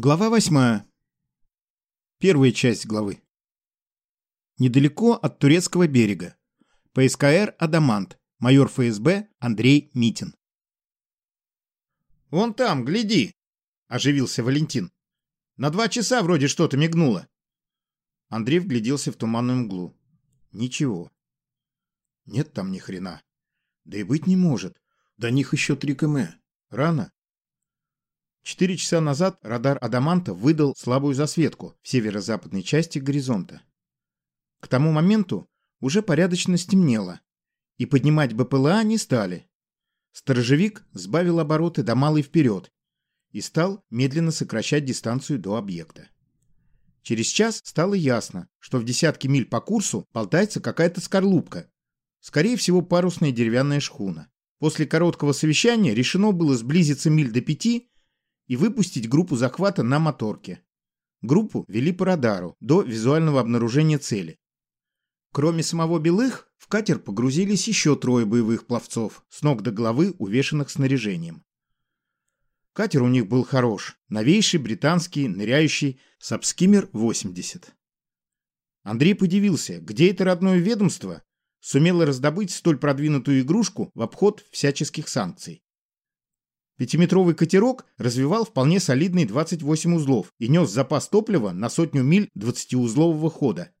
Глава восьмая. Первая часть главы. Недалеко от турецкого берега. ПСКР «Адамант». Майор ФСБ Андрей Митин. «Вон там, гляди!» – оживился Валентин. «На два часа вроде что-то мигнуло». Андрей вгляделся в туманную мглу. Ничего. Нет там ни хрена. Да и быть не может. До них еще три км. Рано. Четыре часа назад радар Адаманта выдал слабую засветку в северо-западной части горизонта. К тому моменту уже порядочно стемнело, и поднимать БПЛА не стали. Сторожевик сбавил обороты до малой вперед и стал медленно сокращать дистанцию до объекта. Через час стало ясно, что в десятке миль по курсу болтается какая-то скорлупка, скорее всего парусная деревянная шхуна. После короткого совещания решено было сблизиться миль до пяти и выпустить группу захвата на моторке. Группу вели по радару до визуального обнаружения цели. Кроме самого Белых, в катер погрузились еще трое боевых пловцов, с ног до головы увешанных снаряжением. Катер у них был хорош, новейший британский ныряющий Сапскимер-80. Андрей подивился, где это родное ведомство сумело раздобыть столь продвинутую игрушку в обход всяческих санкций. Пятиметровый катерок развивал вполне солидные 28 узлов и нес запас топлива на сотню миль 20-узлового хода.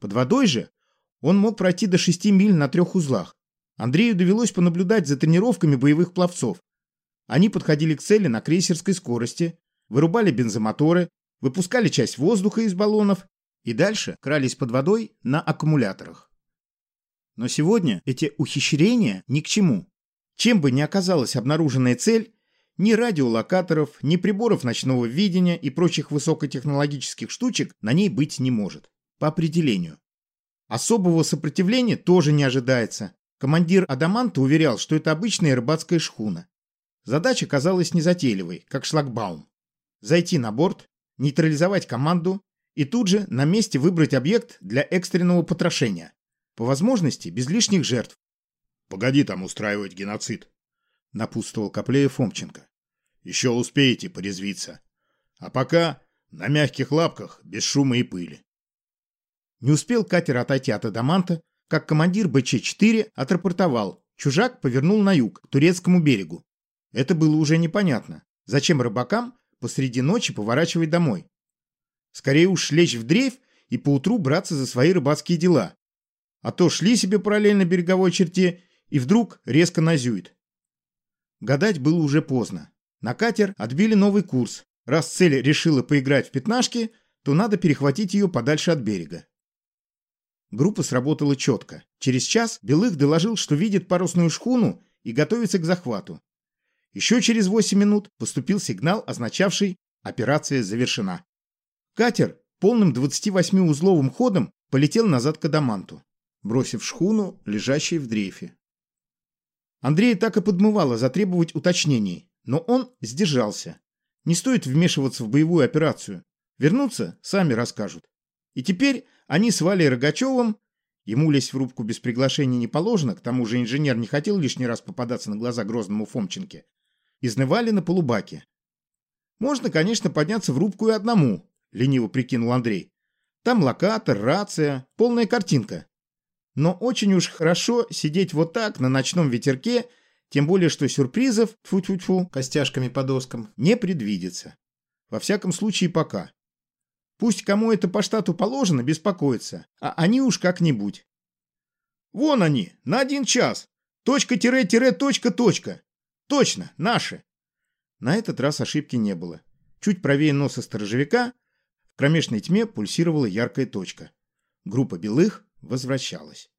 Под водой же он мог пройти до 6 миль на трех узлах. Андрею довелось понаблюдать за тренировками боевых пловцов. Они подходили к цели на крейсерской скорости, вырубали бензомоторы, выпускали часть воздуха из баллонов и дальше крались под водой на аккумуляторах. Но сегодня эти ухищрения ни к чему. Чем бы ни оказалась обнаруженная цель, ни радиолокаторов, ни приборов ночного видения и прочих высокотехнологических штучек на ней быть не может. По определению. Особого сопротивления тоже не ожидается. Командир Адаманта уверял, что это обычная рыбацкая шхуна. Задача казалась незатейливой, как шлагбаум. Зайти на борт, нейтрализовать команду и тут же на месте выбрать объект для экстренного потрошения. По возможности без лишних жертв, Погоди там устраивать геноцид, — напутствовал Коплеев Фомченко. Еще успеете порезвиться. А пока на мягких лапках, без шума и пыли. Не успел катер отойти от Адаманта, как командир БЧ-4 отрапортовал. Чужак повернул на юг, к турецкому берегу. Это было уже непонятно. Зачем рыбакам посреди ночи поворачивать домой? Скорее уж лечь в дрейф и поутру браться за свои рыбацкие дела. А то шли себе параллельно береговой черте и вдруг резко назюет. Гадать было уже поздно. На катер отбили новый курс. Раз цель решила поиграть в пятнашки, то надо перехватить ее подальше от берега. Группа сработала четко. Через час Белых доложил, что видит парусную шхуну и готовится к захвату. Еще через 8 минут поступил сигнал, означавший «Операция завершена». Катер полным 28-узловым ходом полетел назад к Адаманту, бросив шхуну, лежащей в дрейфе. Андрея так и подмывало затребовать уточнений, но он сдержался. Не стоит вмешиваться в боевую операцию. Вернуться сами расскажут. И теперь они с Валей Рогачевым, ему лезть в рубку без приглашения не положено, к тому же инженер не хотел лишний раз попадаться на глаза грозному Фомченке, изнывали на полубаке. Можно, конечно, подняться в рубку и одному, лениво прикинул Андрей. Там локатор, рация, полная картинка. Но очень уж хорошо сидеть вот так на ночном ветерке, тем более что сюрпризов, тьфу тьфу тьфу костяшками по доскам, не предвидится. Во всяком случае пока. Пусть кому это по штату положено, беспокоиться, а они уж как-нибудь. Вон они, на один час. Точка-тире-тире-точка-точка. Точно, наши. На этот раз ошибки не было. Чуть правее носа сторожевика в кромешной тьме пульсировала яркая точка. Группа белых возвращалась.